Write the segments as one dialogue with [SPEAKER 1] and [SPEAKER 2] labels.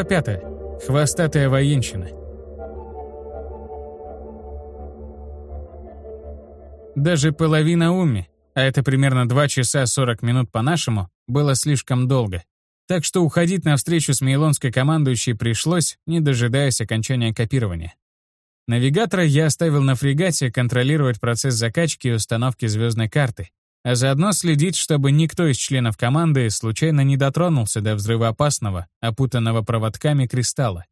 [SPEAKER 1] Глава 5. Хвостатая военщина. Даже половина уми, а это примерно 2 часа 40 минут по-нашему, было слишком долго. Так что уходить на встречу с мейлонской командующей пришлось, не дожидаясь окончания копирования. Навигатора я оставил на фрегате контролировать процесс закачки и установки звездной карты, а заодно следить, чтобы никто из членов команды случайно не дотронулся до взрывоопасного, опутанного проводками кристалла.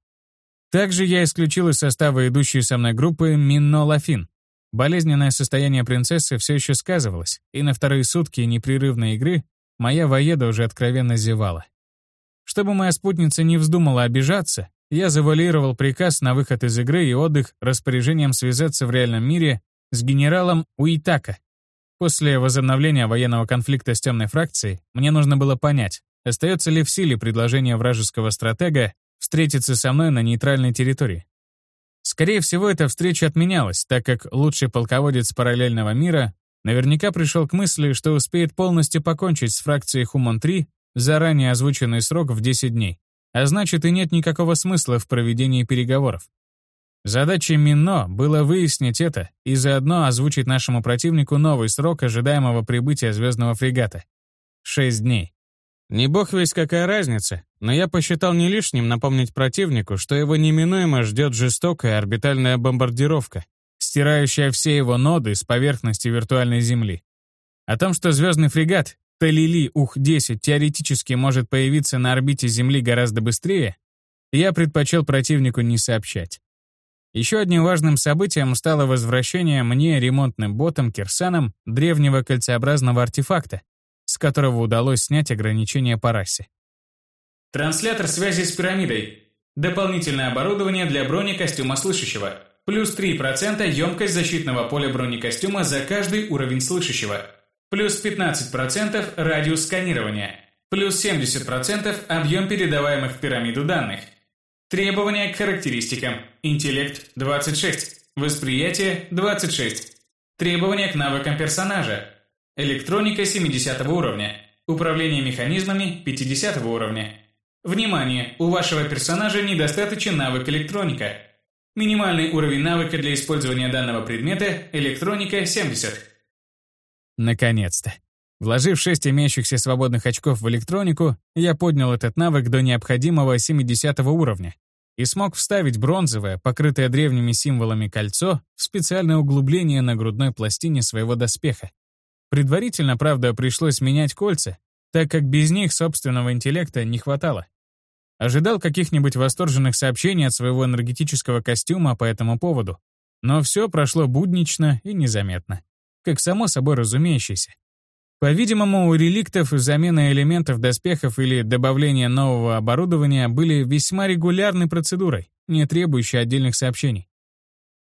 [SPEAKER 1] Также я исключил из состава идущей со мной группы Минно Лафин. Болезненное состояние принцессы все еще сказывалось, и на вторые сутки непрерывной игры моя воеда уже откровенно зевала. Чтобы моя спутница не вздумала обижаться, я завуалировал приказ на выход из игры и отдых распоряжением связаться в реальном мире с генералом Уитака. После возобновления военного конфликта с темной фракцией мне нужно было понять, остается ли в силе предложение вражеского стратега встретиться со мной на нейтральной территории. Скорее всего, эта встреча отменялась, так как лучший полководец параллельного мира наверняка пришел к мысли, что успеет полностью покончить с фракцией Хумон-3 заранее озвученный срок в 10 дней, а значит и нет никакого смысла в проведении переговоров. Задачей Мино было выяснить это и заодно озвучить нашему противнику новый срок ожидаемого прибытия звездного фрегата — 6 дней. Не бог весь какая разница, но я посчитал не лишним напомнить противнику, что его неминуемо ждет жестокая орбитальная бомбардировка, стирающая все его ноды с поверхности виртуальной Земли. О том, что звездный фрегат Талили Ух-10 теоретически может появиться на орбите Земли гораздо быстрее, я предпочел противнику не сообщать. Еще одним важным событием стало возвращение мне ремонтным ботом Кирсаном древнего кольцеобразного артефакта, с которого удалось снять ограничения по расе.
[SPEAKER 2] Транслятор связи с пирамидой. Дополнительное оборудование для бронекостюма слышащего. Плюс 3% емкость защитного поля бронекостюма за каждый уровень слышащего плюс 15% радиус сканирования, плюс 70% объем передаваемых в пирамиду данных. Требования к характеристикам. Интеллект 26, восприятие 26. Требования к навыкам персонажа. Электроника 70 уровня, управление механизмами 50 уровня. Внимание! У вашего персонажа недостаточен навык электроника. Минимальный уровень навыка для использования данного предмета – электроника 70.
[SPEAKER 1] Наконец-то. Вложив шесть имеющихся свободных очков в электронику, я поднял этот навык до необходимого 70 уровня и смог вставить бронзовое, покрытое древними символами кольцо в специальное углубление на грудной пластине своего доспеха. Предварительно, правда, пришлось менять кольца, так как без них собственного интеллекта не хватало. Ожидал каких-нибудь восторженных сообщений от своего энергетического костюма по этому поводу, но все прошло буднично и незаметно как само собой разумеющееся. По-видимому, у реликтов замена элементов доспехов или добавление нового оборудования были весьма регулярной процедурой, не требующей отдельных сообщений.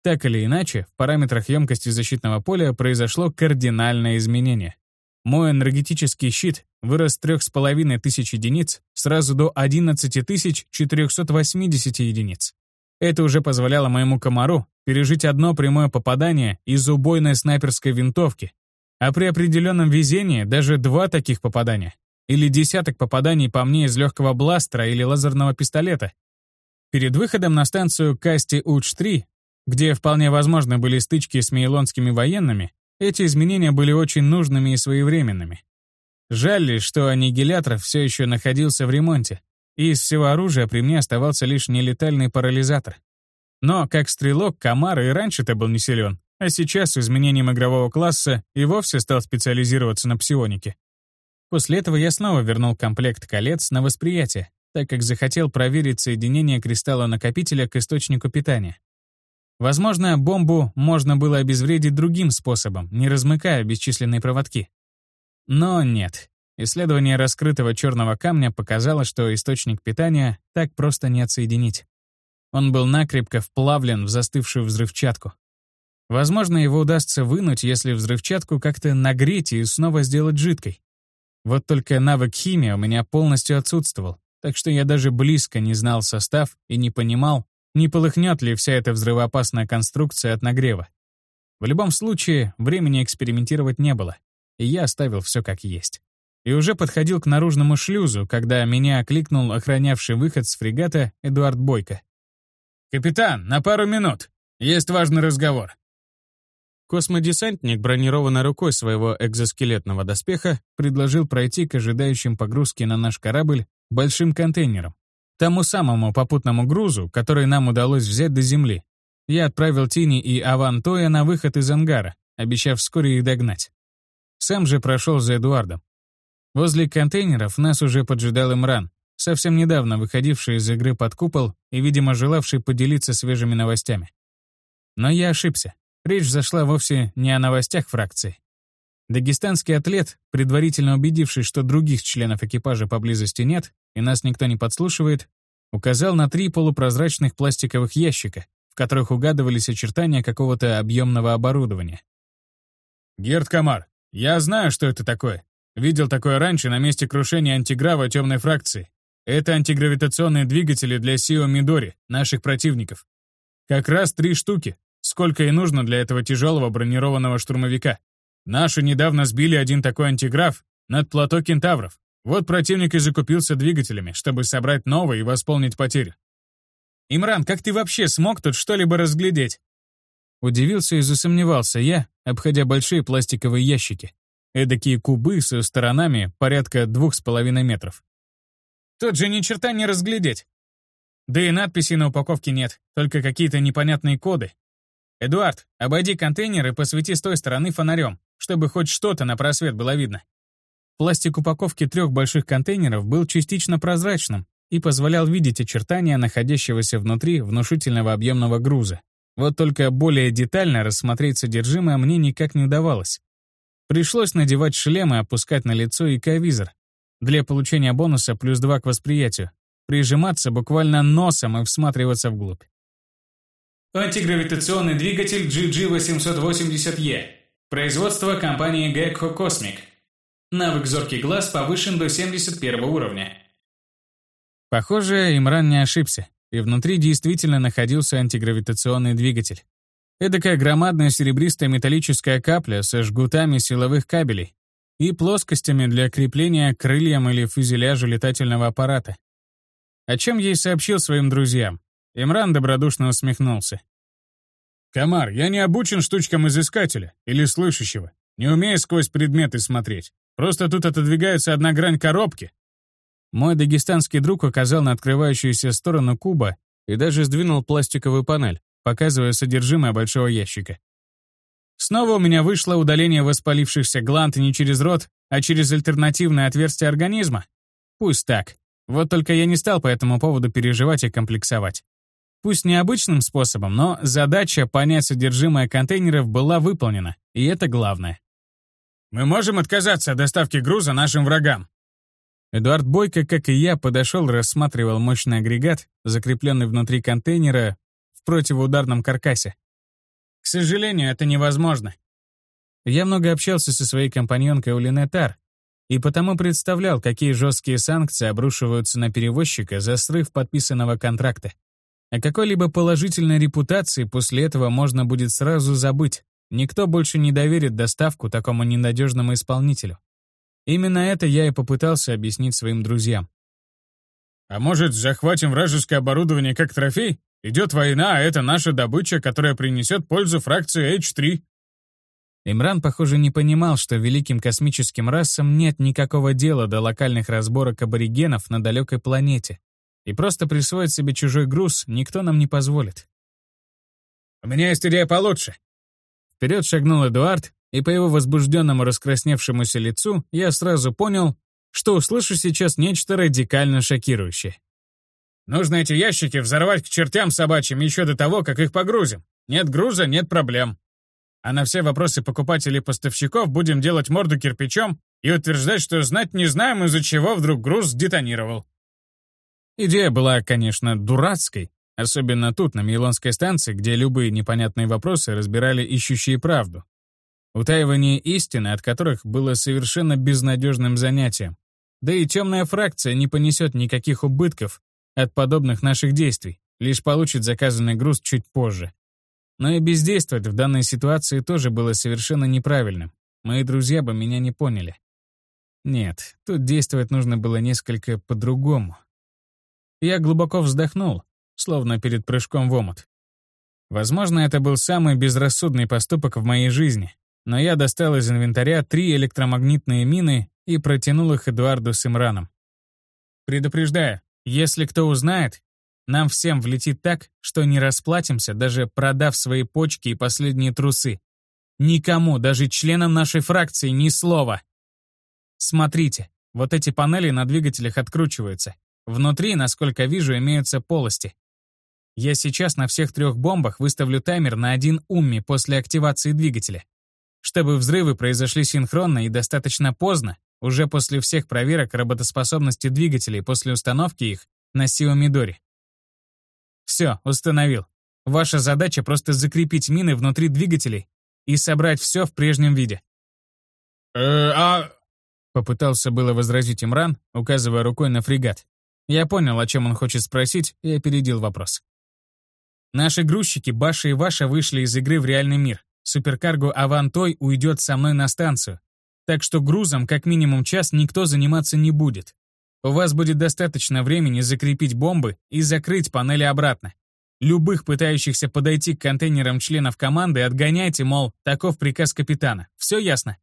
[SPEAKER 1] Так или иначе, в параметрах емкости защитного поля произошло кардинальное изменение. Мой энергетический щит вырос с 3500 единиц сразу до 11480 единиц. Это уже позволяло моему комару пережить одно прямое попадание из убойной снайперской винтовки, а при определенном везении даже два таких попадания, или десяток попаданий по мне из легкого бластера или лазерного пистолета. Перед выходом на станцию Касти-Уч-3, где вполне возможно были стычки с мейлонскими военными, эти изменения были очень нужными и своевременными. Жаль лишь, что аннигилятор все еще находился в ремонте, и из всего оружия при мне оставался лишь нелетальный парализатор. Но как стрелок Камар и раньше-то был не силен, а сейчас с изменением игрового класса и вовсе стал специализироваться на псионике. После этого я снова вернул комплект колец на восприятие, так как захотел проверить соединение кристалла-накопителя к источнику питания. Возможно, бомбу можно было обезвредить другим способом, не размыкая бесчисленные проводки. Но нет. Исследование раскрытого черного камня показало, что источник питания так просто не отсоединить. Он был накрепко вплавлен в застывшую взрывчатку. Возможно, его удастся вынуть, если взрывчатку как-то нагреть и снова сделать жидкой. Вот только навык химии у меня полностью отсутствовал, так что я даже близко не знал состав и не понимал, не полыхнет ли вся эта взрывоопасная конструкция от нагрева. В любом случае, времени экспериментировать не было, и я оставил все как есть. и уже подходил к наружному шлюзу, когда меня окликнул охранявший выход с фрегата Эдуард Бойко.
[SPEAKER 3] «Капитан, на пару минут. Есть важный разговор».
[SPEAKER 1] Космодесантник, бронированной рукой своего экзоскелетного доспеха, предложил пройти к ожидающим погрузки на наш корабль большим контейнером, тому самому попутному грузу, который нам удалось взять до Земли. Я отправил Тини и Авантоя на выход из ангара, обещав вскоре их догнать. Сам же прошел за Эдуардом. Возле контейнеров нас уже поджидал Имран, совсем недавно выходивший из игры под купол и, видимо, желавший поделиться свежими новостями. Но я ошибся. Речь зашла вовсе не о новостях фракции. Дагестанский атлет, предварительно убедившись, что других членов экипажа поблизости нет и нас никто не подслушивает, указал на три полупрозрачных пластиковых ящика, в которых угадывались очертания какого-то объемного оборудования.
[SPEAKER 3] «Герд Камар, я знаю, что это такое. Видел такое раньше на месте крушения антиграва темной фракции. Это антигравитационные двигатели для Сио Мидори, наших противников. Как раз три штуки, сколько и нужно для этого тяжелого бронированного штурмовика. Наши недавно сбили один такой антиграф над плато кентавров. Вот противник и закупился двигателями, чтобы собрать новый и восполнить потери.
[SPEAKER 1] «Имран, как ты вообще смог тут что-либо разглядеть?» Удивился и засомневался я, обходя большие пластиковые ящики. Эдакие кубы со сторонами порядка двух с половиной метров.
[SPEAKER 3] Тут же ни черта не разглядеть. Да и надписей на упаковке нет, только какие-то непонятные коды. Эдуард, обойди контейнер и посвети с той стороны фонарем, чтобы хоть что-то на просвет было видно.
[SPEAKER 1] Пластик упаковки трех больших контейнеров был частично прозрачным и позволял видеть очертания находящегося внутри внушительного объемного груза. Вот только более детально рассмотреть содержимое мне никак не удавалось. Пришлось надевать шлем и опускать на лицо ИК-визор, для получения бонуса плюс 2 к восприятию. Прижиматься буквально носом и всматриваться вглубь.
[SPEAKER 2] Антигравитационный двигатель GG880E. Производство компании Gecko Cosmic. Навык «Зоркий глаз» повышен до 71 уровня.
[SPEAKER 1] Похоже, Имран не ошибся, и внутри действительно находился антигравитационный двигатель. Эдакая громадная серебристая металлическая капля со жгутами силовых кабелей, и плоскостями для крепления крыльям или фюзеляжу летательного аппарата. О чем ей сообщил своим друзьям. Имран добродушно усмехнулся.
[SPEAKER 3] «Комар, я не обучен штучкам изыскателя или слышащего. Не умею сквозь предметы смотреть. Просто тут отодвигается одна грань коробки».
[SPEAKER 1] Мой дагестанский друг указал на открывающуюся сторону куба и даже сдвинул пластиковую панель, показывая содержимое большого ящика. Снова у меня вышло удаление воспалившихся гланд не через рот, а через альтернативное отверстие организма. Пусть так. Вот только я не стал по этому поводу переживать и комплексовать. Пусть необычным способом, но задача понять содержимое контейнеров была выполнена, и это главное.
[SPEAKER 3] «Мы можем отказаться от доставки груза нашим врагам?»
[SPEAKER 1] Эдуард Бойко, как и я, подошел, рассматривал мощный агрегат, закрепленный внутри контейнера в противоударном каркасе.
[SPEAKER 3] К сожалению, это невозможно.
[SPEAKER 1] Я много общался со своей компаньонкой Улинетар, и потому представлял, какие жесткие санкции обрушиваются на перевозчика за срыв подписанного контракта. О какой-либо положительной репутации после этого можно будет сразу забыть. Никто больше не доверит доставку такому ненадежному исполнителю. Именно это я и попытался объяснить своим друзьям.
[SPEAKER 3] «А может, захватим вражеское оборудование как трофей?» Идет война, а это наша добыча, которая принесет пользу фракции H3.
[SPEAKER 1] Имран, похоже, не понимал, что великим космическим расам нет никакого дела до локальных разборок аборигенов на далекой планете. И просто присвоить себе чужой груз никто нам не позволит.
[SPEAKER 3] «У меня есть идея получше».
[SPEAKER 1] Вперед шагнул Эдуард, и по его возбужденному раскрасневшемуся лицу я сразу понял, что услышу сейчас нечто радикально шокирующее.
[SPEAKER 3] Нужно эти ящики взорвать к чертям собачьим еще до того, как их погрузим. Нет груза — нет проблем. А на все вопросы покупателей и поставщиков будем делать морду кирпичом и утверждать, что знать не знаем, из-за чего вдруг груз детонировал.
[SPEAKER 1] Идея была, конечно, дурацкой, особенно тут, на Мейлонской станции, где любые непонятные вопросы разбирали ищущие правду. Утаивание истины, от которых было совершенно безнадежным занятием. Да и темная фракция не понесет никаких убытков от подобных наших действий, лишь получит заказанный груз чуть позже. Но и бездействовать в данной ситуации тоже было совершенно неправильным. Мои друзья бы меня не поняли. Нет, тут действовать нужно было несколько по-другому. Я глубоко вздохнул, словно перед прыжком в омут. Возможно, это был самый безрассудный поступок в моей жизни, но я достал из инвентаря три электромагнитные мины и протянул их Эдуарду с Имраном. Предупреждаю, если кто узнает, нам всем влетит так, что не расплатимся, даже продав свои почки и последние трусы. Никому, даже членам нашей фракции, ни слова. Смотрите, вот эти панели на двигателях откручиваются. Внутри, насколько вижу, имеются полости. Я сейчас на всех трех бомбах выставлю таймер на один умми после активации двигателя. Чтобы взрывы произошли синхронно и достаточно поздно, уже после всех проверок работоспособности двигателей после установки их на Сио Мидори. Все, установил. Ваша задача просто закрепить мины внутри двигателей и собрать все в прежнем виде.
[SPEAKER 3] «Э, а
[SPEAKER 1] Попытался было возразить Имран, указывая рукой на фрегат. Я понял, о чем он хочет спросить, и опередил вопрос. Наши грузчики Баша и Ваша вышли из игры в реальный мир. Суперкарго Авантой уйдет со мной на станцию. Так что грузом как минимум час никто заниматься не будет. У вас будет достаточно времени закрепить бомбы и закрыть панели обратно. Любых пытающихся подойти к контейнерам членов команды отгоняйте, мол, таков приказ капитана. Все ясно?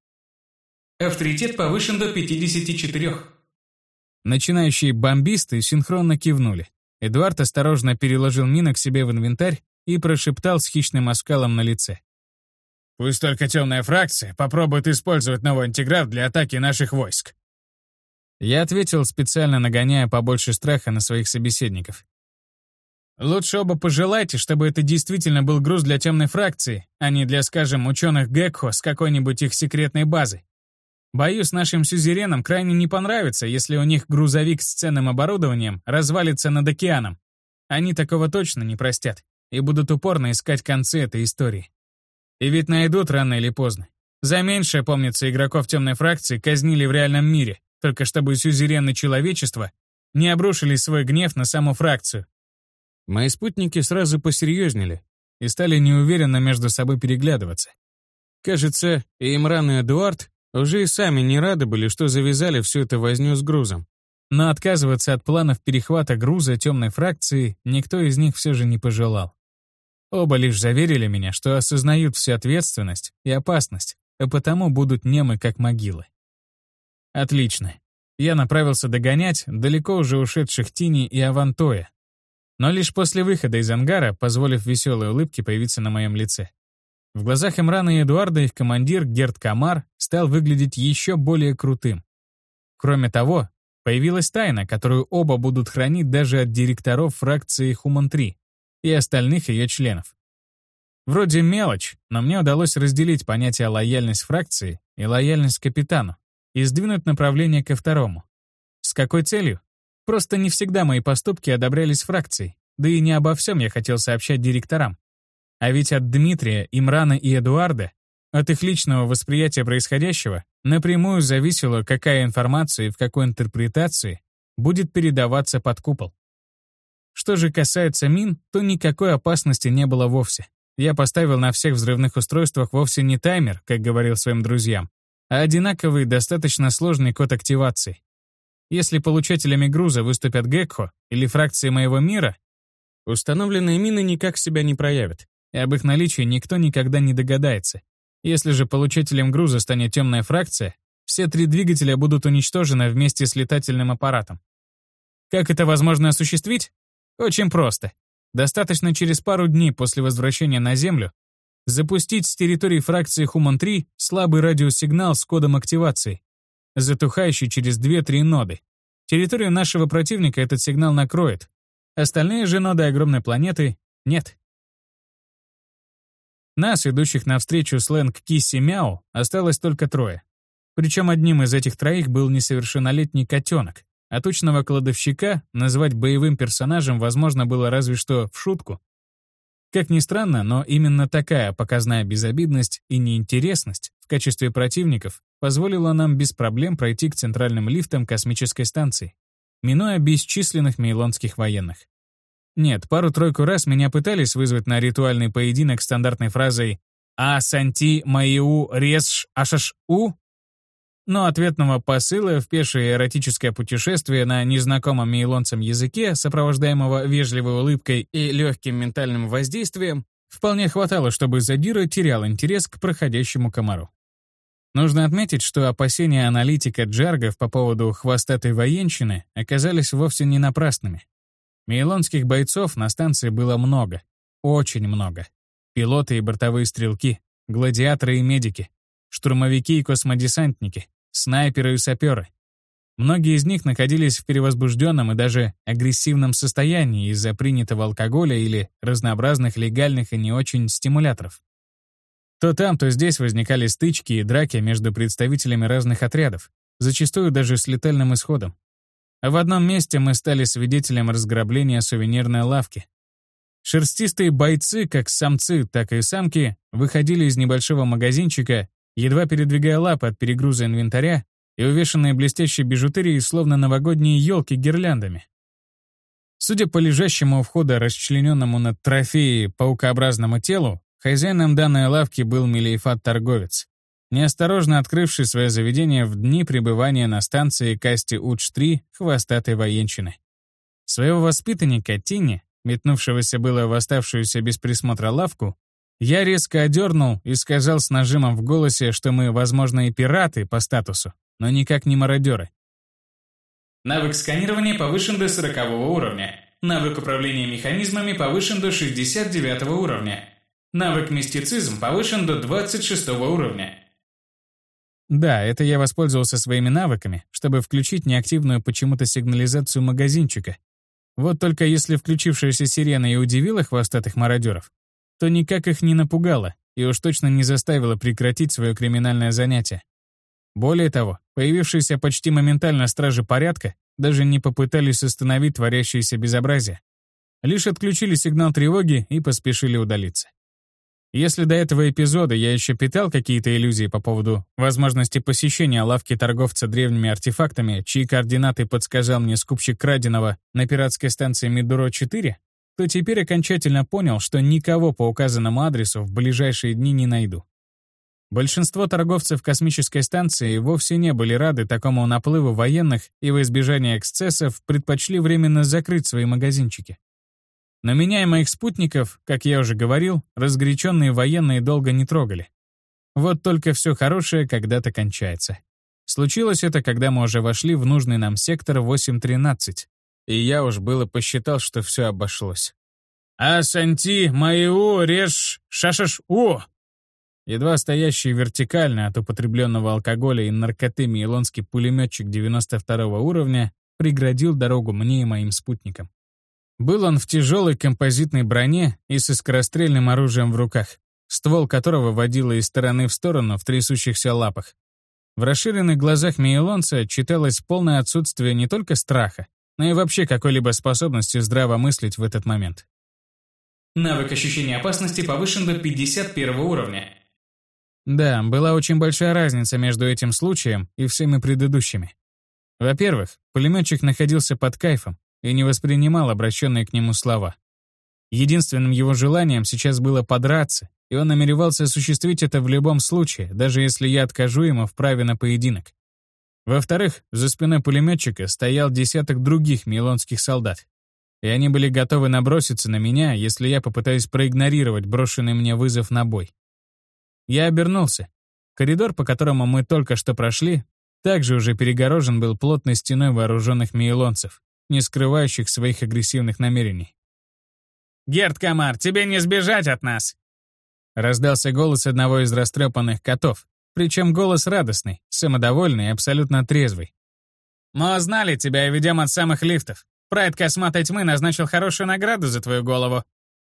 [SPEAKER 2] Авторитет повышен до 54.
[SPEAKER 1] Начинающие бомбисты синхронно кивнули. Эдуард осторожно переложил мины к себе в инвентарь и прошептал с хищным оскалом на лице.
[SPEAKER 3] «Пусть только темная фракция попробует использовать новый антиграф для атаки наших войск».
[SPEAKER 1] Я ответил, специально нагоняя побольше страха на своих собеседников. Лучше оба пожелайте, чтобы это действительно был груз для темной фракции, а не для, скажем, ученых Гекхо с какой-нибудь их секретной базы. Боюсь, нашим сюзеренам крайне не понравится, если у них грузовик с ценным оборудованием развалится над океаном. Они такого точно не простят и будут упорно искать концы этой истории. И ведь найдут рано или поздно. За меньшее, помнится, игроков темной фракции казнили в реальном мире, только чтобы сюзерены человечества не обрушили свой гнев на саму фракцию. Мои спутники сразу посерьезнели и стали неуверенно между собой переглядываться. Кажется, и Имран и Эдуард уже и сами не рады были, что завязали всю эту возню с грузом. Но отказываться от планов перехвата груза темной фракции никто из них все же не пожелал. Оба лишь заверили меня, что осознают всю ответственность и опасность, а потому будут немы как могилы. Отлично. Я направился догонять далеко уже ушедших Тини и Авантоя. Но лишь после выхода из ангара, позволив веселой улыбке появиться на моем лице. В глазах Имрана и Эдуарда их командир Герд Камар стал выглядеть еще более крутым. Кроме того, появилась тайна, которую оба будут хранить даже от директоров фракции Хуман-3 и остальных ее членов. Вроде мелочь, но мне удалось разделить понятие лояльность фракции и лояльность капитану и сдвинуть направление ко второму. С какой целью? Просто не всегда мои поступки одобрялись фракцией, да и не обо всем я хотел сообщать директорам. А ведь от Дмитрия, Имрана и Эдуарда, от их личного восприятия происходящего, напрямую зависело, какая информация и в какой интерпретации будет передаваться под купол. Что же касается мин, то никакой опасности не было вовсе. Я поставил на всех взрывных устройствах вовсе не таймер, как говорил своим друзьям, а одинаковый, достаточно сложный код активации. Если получателями груза выступят Гекхо или фракции моего мира, установленные мины никак себя не проявят и об их наличии никто никогда не догадается. Если же получателем груза станет темная фракция, все три двигателя будут уничтожены вместе с летательным аппаратом. Как это возможно осуществить? Очень просто. Достаточно через пару дней после возвращения на Землю запустить с территории фракции Хуман-3 слабый радиосигнал с кодом активации, затухающий через 2-3 ноды. Территорию нашего противника этот сигнал накроет. Остальные же ноды огромной планеты — нет. Нас, идущих навстречу сленг Кисси Мяу, осталось только трое. Причем одним из этих троих был несовершеннолетний котенок, а точного кладовщика назвать боевым персонажем возможно было разве что в шутку. Как ни странно, но именно такая показная безобидность и неинтересность в качестве противников позволила нам без проблем пройти к центральным лифтам космической станции, минуя бесчисленных мейлонских военных. Нет, пару-тройку раз меня пытались вызвать на ритуальный поединок стандартной фразой «А санти маиу резш ашаш у?» но ответного посыла в пешее эротическое путешествие на незнакомом мейлонцам языке, сопровождаемого вежливой улыбкой и легким ментальным воздействием, вполне хватало, чтобы Задира терял интерес к проходящему комару. Нужно отметить, что опасения аналитика Джаргов по поводу хвостатой военщины оказались вовсе не напрасными. Мейлонских бойцов на станции было много, очень много. Пилоты и бортовые стрелки, гладиаторы и медики, штурмовики и космодесантники, снайперы и саперы. Многие из них находились в перевозбужденном и даже агрессивном состоянии из-за принятого алкоголя или разнообразных легальных и не очень стимуляторов. То там, то здесь возникали стычки и драки между представителями разных отрядов, зачастую даже с летальным исходом. В одном месте мы стали свидетелем разграбления сувенирной лавки. Шерстистые бойцы, как самцы, так и самки, выходили из небольшого магазинчика едва передвигая лапы от перегруза инвентаря и увешанные блестящей бижутерией, словно новогодние елки гирляндами. Судя по лежащему у входа расчлененному над трофеей паукообразному телу, хозяином данной лавки был Мелиефат-торговец, неосторожно открывший свое заведение в дни пребывания на станции Касти Уч-3 хвостатой военщины. Своего воспитанника Тини, метнувшегося было в оставшуюся без присмотра лавку, я резко одернул и сказал с нажимом в голосе, что мы, возможно, и пираты по статусу, но никак не мародеры.
[SPEAKER 2] Навык сканирования повышен до 40 уровня. Навык управления механизмами повышен до 69 уровня. Навык мистицизм повышен до 26 уровня.
[SPEAKER 1] Да, это я воспользовался своими навыками, чтобы включить неактивную почему-то сигнализацию магазинчика. Вот только если включившаяся сирена и удивила хвостатых мародеров, то никак их не напугало и уж точно не заставило прекратить свое криминальное занятие. Более того, появившиеся почти моментально стражи порядка даже не попытались остановить творящееся безобразие. Лишь отключили сигнал тревоги и поспешили удалиться. Если до этого эпизода я еще питал какие-то иллюзии по поводу возможности посещения лавки торговца древними артефактами, чьи координаты подсказал мне скупщик краденого на пиратской станции Мидуро-4, то теперь окончательно понял, что никого по указанному адресу в ближайшие дни не найду. Большинство торговцев космической станции вовсе не были рады такому наплыву военных и во избежание эксцессов предпочли временно закрыть свои магазинчики. Но меня и моих спутников, как я уже говорил, разгоряченные военные долго не трогали. Вот только все хорошее когда-то кончается. Случилось это, когда мы уже вошли в нужный нам сектор 813, и я уж было посчитал, что все обошлось. «Асанти, моего, режь, шашаш, о!» Едва стоящий вертикально от употребленного алкоголя и наркоты мейлонский пулеметчик 92 уровня преградил дорогу мне и моим спутникам. Был он в тяжелой композитной броне и со скорострельным оружием в руках, ствол которого водило из стороны в сторону в трясущихся лапах. В расширенных глазах мейлонца читалось полное отсутствие не только страха, но и вообще какой-либо способности здраво мыслить в этот момент.
[SPEAKER 2] Навык ощущения опасности повышен до 51 уровня.
[SPEAKER 1] Да, была очень большая разница между этим случаем и всеми предыдущими. Во-первых, пулеметчик находился под кайфом и не воспринимал обращенные к нему слова. Единственным его желанием сейчас было подраться, и он намеревался осуществить это в любом случае, даже если я откажу ему в праве на поединок. Во-вторых, за спиной пулеметчика стоял десяток других милонских солдат. И они были готовы наброситься на меня, если я попытаюсь проигнорировать брошенный мне вызов на бой. Я обернулся. Коридор, по которому мы только что прошли, также уже перегорожен был плотной стеной вооруженных мейлонцев, не скрывающих своих агрессивных намерений.
[SPEAKER 3] «Герд Камар, тебе не сбежать от нас!»
[SPEAKER 1] Раздался голос одного из растрепанных котов, причем голос радостный, самодовольный и абсолютно трезвый.
[SPEAKER 3] «Мы узнали тебя и ведем от самых лифтов. Прайд Косматой Тьмы назначил хорошую награду за твою голову.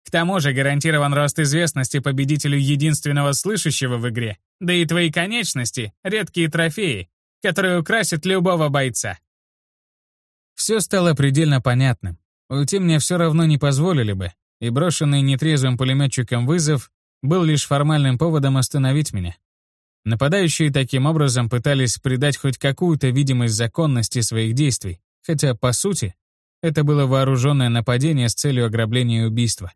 [SPEAKER 3] К тому же гарантирован рост известности победителю единственного слышащего в игре, да и твои конечности — редкие трофеи, которые украсят любого бойца».
[SPEAKER 1] Все стало предельно понятным. Уйти мне все равно не позволили бы, и брошенный нетрезвым пулеметчиком вызов был лишь формальным поводом остановить меня. Нападающие таким образом пытались придать хоть какую-то видимость законности своих действий, хотя, по сути, это было вооруженное нападение с целью ограбления и убийства.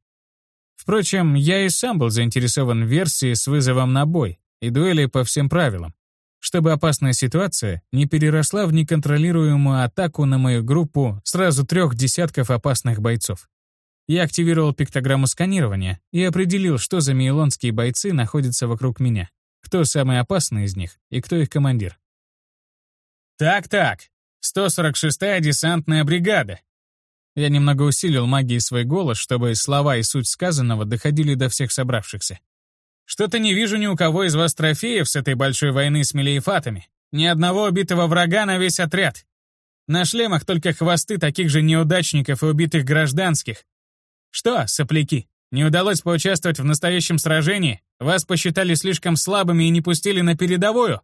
[SPEAKER 1] Впрочем, я и сам был заинтересован в версии с вызовом на бой и дуэли по всем правилам, чтобы опасная ситуация не переросла в неконтролируемую атаку на мою группу сразу трех десятков опасных бойцов. Я активировал пиктограмму сканирования и определил, что за мейлонские бойцы находятся вокруг меня, кто самый опасный из них и кто их командир. «Так-так, 146-я десантная бригада». Я немного усилил магией свой голос, чтобы слова и суть сказанного доходили до всех собравшихся. «Что-то не вижу ни у кого из вас трофеев с этой большой войны с мелиефатами. Ни одного убитого врага на весь отряд. На шлемах только хвосты таких же неудачников и убитых гражданских, «Что, сопляки, не удалось поучаствовать в настоящем сражении? Вас посчитали слишком слабыми и не пустили на передовую?»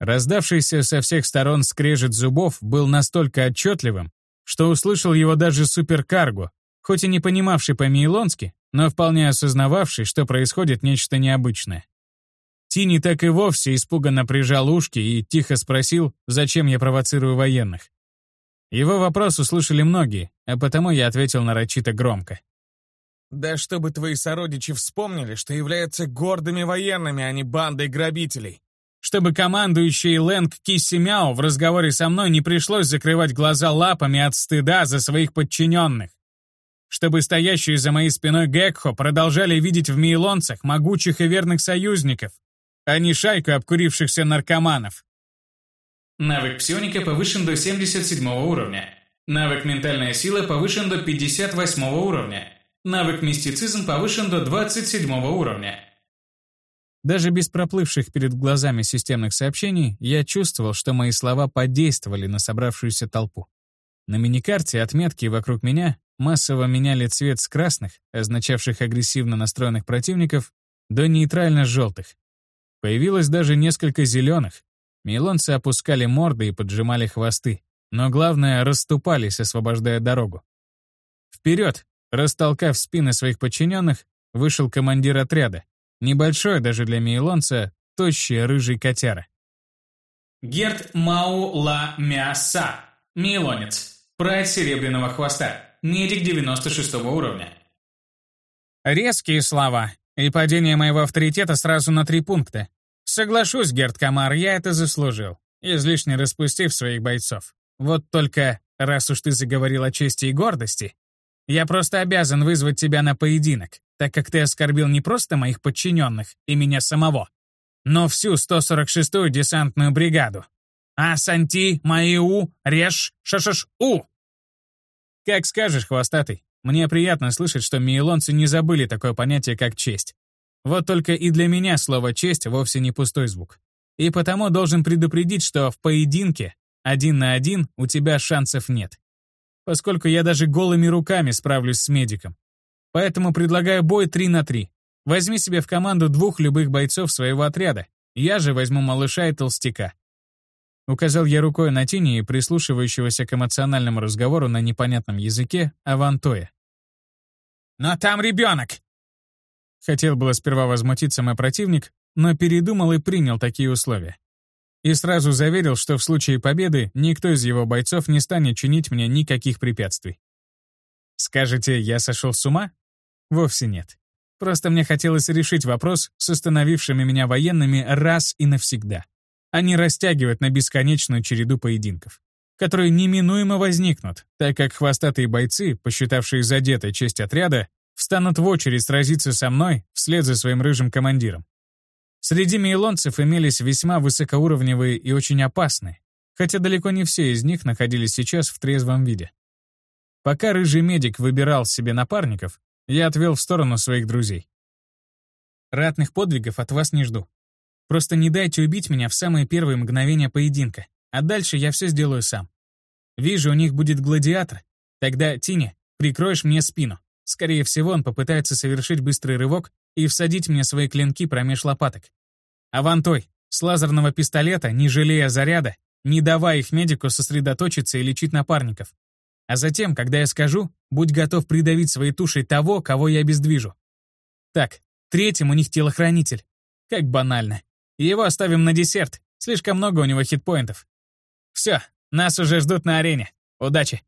[SPEAKER 1] Раздавшийся со всех сторон скрежет зубов был настолько отчетливым, что услышал его даже суперкарго, хоть и не понимавший по-мейлонски, но вполне осознававший, что происходит нечто необычное. Тини так и вовсе испуганно прижал ушки и тихо спросил, зачем я провоцирую военных. Его вопрос услышали многие, а потому я ответил нарочито громко.
[SPEAKER 4] «Да чтобы твои сородичи вспомнили, что являются гордыми военными, а не бандой грабителей.
[SPEAKER 1] Чтобы командующий Лэнг Кисси Мяо в разговоре со мной не пришлось закрывать глаза лапами от стыда за своих подчиненных. Чтобы стоящие за моей спиной Гекхо продолжали видеть в мейлонцах могучих и верных союзников, а не шайку обкурившихся наркоманов.
[SPEAKER 2] Навык псионика повышен до 77 уровня. Навык ментальная сила повышен до 58 уровня. Навык мистицизм повышен до 27 уровня.
[SPEAKER 1] Даже без проплывших перед глазами системных сообщений, я чувствовал, что мои слова подействовали на собравшуюся толпу. На миникарте отметки вокруг меня массово меняли цвет с красных, означавших агрессивно настроенных противников, до нейтрально-желтых. Появилось даже несколько зеленых, Мейлонцы опускали морды и поджимали хвосты, но главное, расступались, освобождая дорогу. Вперед, растолкав спины своих подчиненных, вышел командир отряда, небольшой даже для мейлонца, тощий рыжий котяра.
[SPEAKER 2] Герт Мау Ла Мяса, мейлонец, прайд Серебряного Хвоста, медик 96 уровня.
[SPEAKER 1] Резкие слова, и падение моего авторитета сразу на три пункта. Соглашусь, Герд Камар, я это заслужил, излишне распустив своих бойцов. Вот только, раз уж ты заговорил о чести и гордости, я просто обязан вызвать тебя на поединок, так как ты оскорбил не просто моих подчиненных и меня самого, но всю 146-ю десантную бригаду. А Санти, Маиу, Реш, Шашаш-У. Как скажешь, хвостатый. Мне приятно слышать, что мейлонцы не забыли такое понятие, как честь. Вот только и для меня слово «честь» вовсе не пустой звук. И потому должен предупредить, что в поединке один на один у тебя шансов нет. Поскольку я даже голыми руками справлюсь с медиком. Поэтому предлагаю бой 3 на 3. Возьми себе в команду двух любых бойцов своего отряда. Я же возьму малыша и толстяка. Указал я рукой на тени и прислушивающегося к эмоциональному разговору на непонятном языке Авантоя. «Но там ребенок! Хотел было сперва возмутиться мой противник, но передумал и принял такие условия. И сразу заверил, что в случае победы никто из его бойцов не станет чинить мне никаких препятствий. Скажете, я сошел с ума? Вовсе нет. Просто мне хотелось решить вопрос с остановившими меня военными раз и навсегда, а не растягивать на бесконечную череду поединков, которые неминуемо возникнут, так как хвостатые бойцы, посчитавшие задетой честь отряда, встанут в очередь сразиться со мной вслед за своим рыжим командиром. Среди мейлонцев имелись весьма высокоуровневые и очень опасные, хотя далеко не все из них находились сейчас в трезвом виде. Пока рыжий медик выбирал себе напарников, я отвел в сторону своих друзей. Ратных подвигов от вас не жду. Просто не дайте убить меня в самые первые мгновения поединка, а дальше я все сделаю сам. Вижу, у них будет гладиатор. Тогда, Тине, прикроешь мне спину. Скорее всего, он попытается совершить быстрый рывок и всадить мне свои клинки промеж лопаток. Авантой, с лазерного пистолета, не жалея заряда, не давая их медику сосредоточиться и лечить напарников. А затем, когда я скажу, будь готов придавить своей тушей того, кого я обездвижу. Так, третьим у них телохранитель. Как банально. Его оставим на десерт, слишком много у него хитпоинтов. Все, нас уже ждут на арене. Удачи!